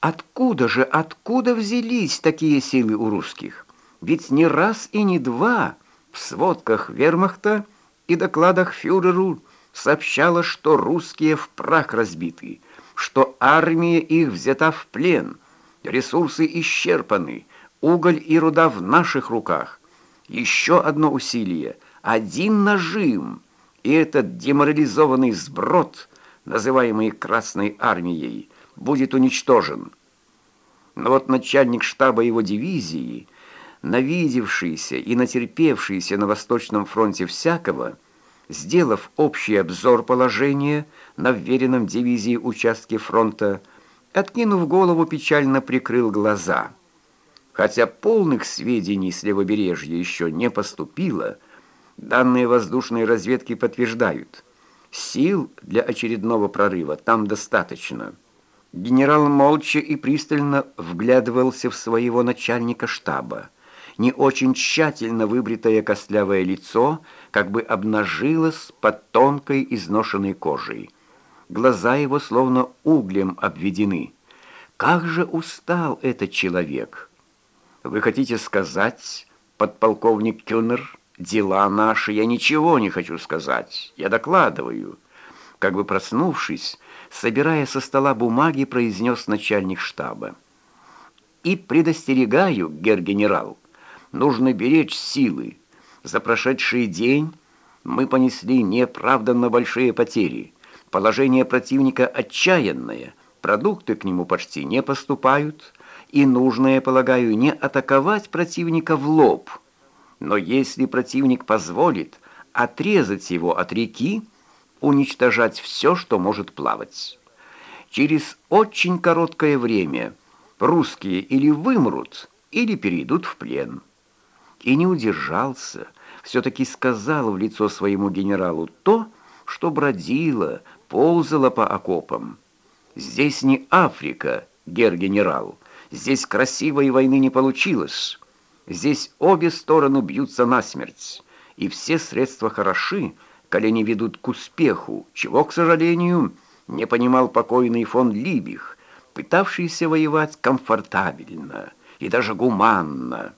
Откуда же, откуда взялись такие силы у русских? Ведь не раз и не два в сводках вермахта и докладах фюреру сообщало, что русские в прах разбиты, что армия их взята в плен, ресурсы исчерпаны, уголь и руда в наших руках. Еще одно усилие, один нажим, и этот деморализованный сброд, называемый Красной армией, будет уничтожен. Но вот начальник штаба его дивизии, навидевшийся и натерпевшийся на Восточном фронте всякого, сделав общий обзор положения на вверенном дивизии участке фронта, откинув голову, печально прикрыл глаза. Хотя полных сведений с левобережья еще не поступило, данные воздушной разведки подтверждают, сил для очередного прорыва там достаточно. Генерал молча и пристально вглядывался в своего начальника штаба. Не очень тщательно выбритое костлявое лицо как бы обнажилось под тонкой изношенной кожей. Глаза его словно углем обведены. Как же устал этот человек! Вы хотите сказать, подполковник Кюнер, дела наши, я ничего не хочу сказать, я докладываю. Как бы проснувшись, собирая со стола бумаги, произнес начальник штаба. «И предостерегаю, гер-генерал, нужно беречь силы. За прошедший день мы понесли неправданно большие потери. Положение противника отчаянное, продукты к нему почти не поступают, и нужно, я полагаю, не атаковать противника в лоб. Но если противник позволит отрезать его от реки, уничтожать все, что может плавать. Через очень короткое время русские или вымрут, или перейдут в плен. И не удержался, все-таки сказал в лицо своему генералу то, что бродило, ползало по окопам. «Здесь не Африка, гер-генерал, здесь красивой войны не получилось. Здесь обе стороны бьются насмерть, и все средства хороши, колени ведут к успеху, чего, к сожалению, не понимал покойный фон Либих, пытавшийся воевать комфортабельно и даже гуманно.